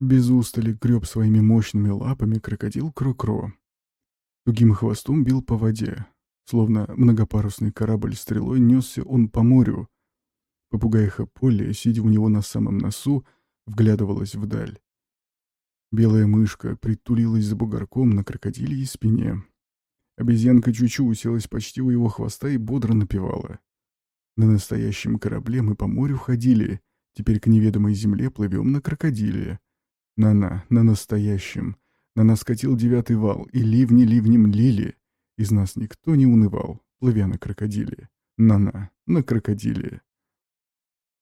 Без устали греб своими мощными лапами крокодил Кро-Кро. Тугим хвостом бил по воде. Словно многопарусный корабль стрелой несся он по морю. Попугайха Полли, сидя у него на самом носу, вглядывалась вдаль. Белая мышка притулилась за бугорком на крокодильей спине. Обезьянка Чучу уселась почти у его хвоста и бодро напевала. На настоящем корабле мы по морю ходили, теперь к неведомой земле плывем на крокодиле. На-на, на настоящем. На нас девятый вал, и ливни ливнем лили. Из нас никто не унывал, плывя на крокодиле. На-на, на крокодиле.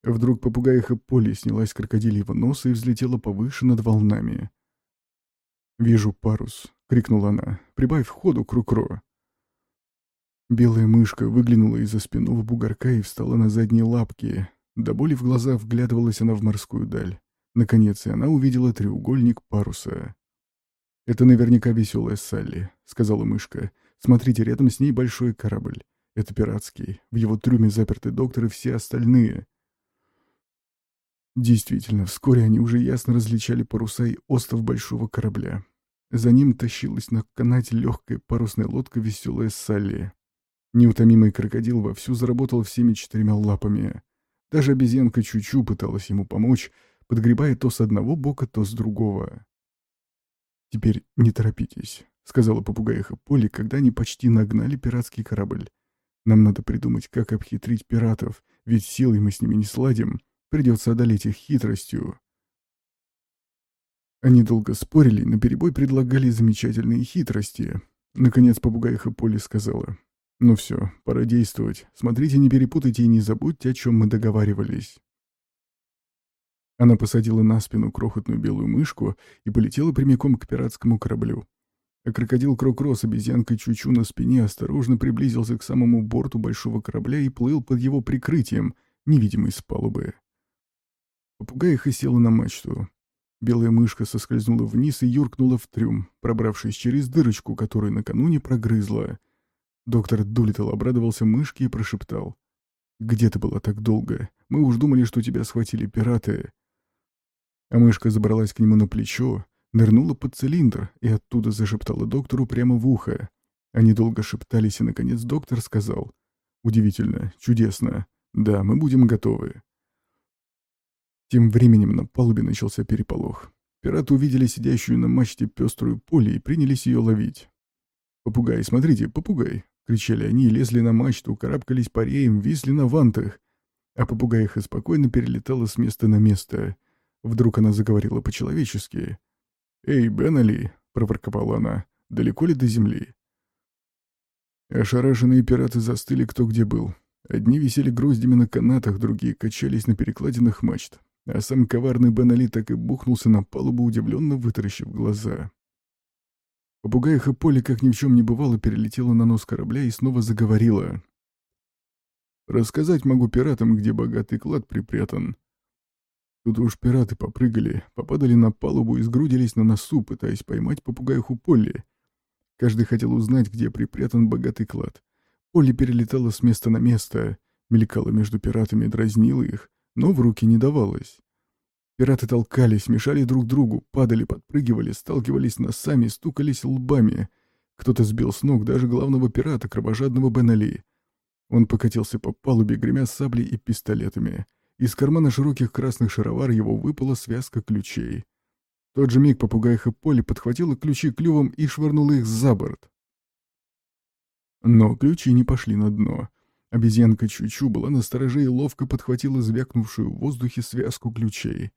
Вдруг попугаиха Поли снялась с крокодильего носа и взлетела повыше над волнами. «Вижу парус», — крикнула она. «Прибавь ходу, Крукро!» Белая мышка выглянула из-за спинного бугорка и встала на задние лапки. До боли в глазах вглядывалась она в морскую даль. Наконец, и она увидела треугольник паруса. «Это наверняка веселая Салли», — сказала мышка. «Смотрите, рядом с ней большой корабль. Это пиратский. В его трюме заперты доктор и все остальные». Действительно, вскоре они уже ясно различали паруса и остов большого корабля. За ним тащилась на канате легкая парусная лодка веселая Салли. Неутомимый крокодил вовсю заработал всеми четырьмя лапами. Даже обезьянка Чучу пыталась ему помочь, подгребая то с одного бока, то с другого. «Теперь не торопитесь», — сказала попугаиха Поли, когда они почти нагнали пиратский корабль. «Нам надо придумать, как обхитрить пиратов, ведь силой мы с ними не сладим. Придется одолеть их хитростью». Они долго спорили, наперебой предлагали замечательные хитрости. Наконец попугаиха Поли сказала. «Ну все, пора действовать. Смотрите, не перепутайте и не забудьте, о чем мы договаривались». Она посадила на спину крохотную белую мышку и полетела прямиком к пиратскому кораблю. А крокодил Крокро с обезьянкой Чучу на спине осторожно приблизился к самому борту большого корабля и плыл под его прикрытием, невидимый с палубы. Попугаиха села на мачту. Белая мышка соскользнула вниз и юркнула в трюм, пробравшись через дырочку, которую накануне прогрызла. Доктор Дулитл обрадовался мышке и прошептал. «Где ты была так долго? Мы уж думали, что тебя схватили пираты». А мышка забралась к нему на плечо, нырнула под цилиндр и оттуда зашептала доктору прямо в ухо. Они долго шептались, и, наконец, доктор сказал. «Удивительно, чудесно. Да, мы будем готовы». Тем временем на палубе начался переполох. Пираты увидели сидящую на мачте пеструю поле и принялись ее ловить. «Попугай, смотрите, попугай!» — кричали они лезли на мачту, карабкались по реям, висли на вантах. А попугаиха спокойно перелетала с места на место. Вдруг она заговорила по-человечески. «Эй, Беннели!» — проворковала она. «Далеко ли до земли?» Ошарашенные пираты застыли кто где был. Одни висели гроздями на канатах, другие качались на перекладинах мачт. А сам коварный Беннели так и бухнулся на палубу, удивленно вытаращив глаза. Попугаиха Поле, как ни в чем не бывало, перелетела на нос корабля и снова заговорила. «Рассказать могу пиратам, где богатый клад припрятан. Тут уж пираты попрыгали, попадали на палубу и сгрудились на носу, пытаясь поймать попугаиху Полли. Каждый хотел узнать, где припрятан богатый клад. Полли перелетала с места на место, мелькала между пиратами, дразнила их, но в руки не давалась. Пираты толкались, мешали друг другу, падали, подпрыгивали, сталкивались носами, стукались лбами. Кто-то сбил с ног даже главного пирата, кровожадного Бенали. Он покатился по палубе, гремя саблей и пистолетами. Из кармана широких красных шаровар его выпала связка ключей. В тот же миг попугайха Полли подхватила ключи клювом и швырнула их за борт. Но ключи не пошли на дно. Обезьянка Чучу была на стороже и ловко подхватила звякнувшую в воздухе связку ключей.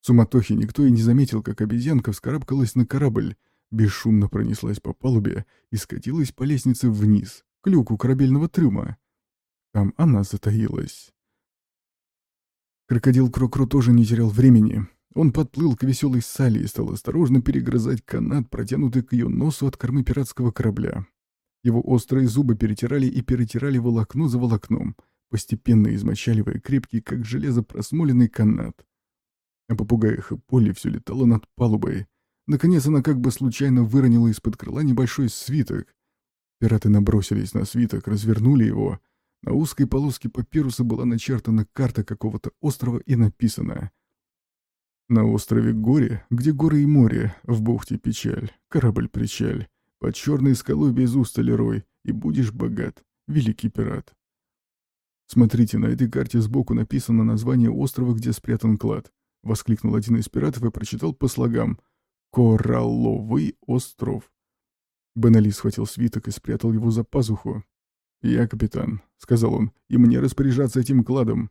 В суматохе никто и не заметил, как обезьянка вскарабкалась на корабль, бесшумно пронеслась по палубе и скатилась по лестнице вниз, к люку корабельного трюма. Там она затаилась. Крокодил Крокро тоже не терял времени. Он подплыл к веселой Салли и стал осторожно перегрызать канат, протянутый к ее носу от кормы пиратского корабля. Его острые зубы перетирали и перетирали волокно за волокном, постепенно измочаливая крепкий, как железо, просмоленный канат. А попугаиха Полли все летала над палубой. Наконец она как бы случайно выронила из-под крыла небольшой свиток. Пираты набросились на свиток, развернули его — на узкой полоске папируса была начертана карта какого-то острова и написано На острове Горе, где горы и море, в бухте печаль, корабль-причаль, под черной скалой без устали рой, и будешь богат, великий пират. Смотрите, на этой карте сбоку написано название острова, где спрятан клад. Воскликнул один из пиратов и прочитал по слогам «Коралловый остров». Бен схватил свиток и спрятал его за пазуху. «Я капитан», — сказал он, — «и мне распоряжаться этим кладом».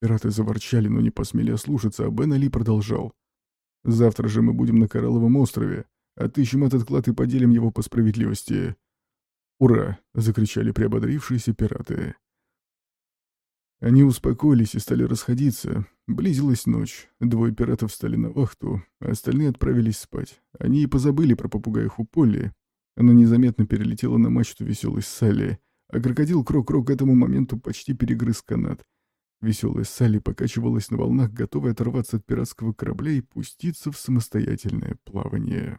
Пираты заворчали, но не посмели ослушаться, а Бен Али продолжал. «Завтра же мы будем на Коралловом острове. Отыщем этот клад и поделим его по справедливости». «Ура!» — закричали приободрившиеся пираты. Они успокоились и стали расходиться. Близилась ночь. Двое пиратов встали на вахту, а остальные отправились спать. Они и позабыли про попугаев у Полли. Она незаметно перелетела на мачту веселой Салли, а крокодил Крок-Крок к этому моменту почти перегрыз канат. Веселая Салли покачивалась на волнах, готовая оторваться от пиратского корабля и пуститься в самостоятельное плавание.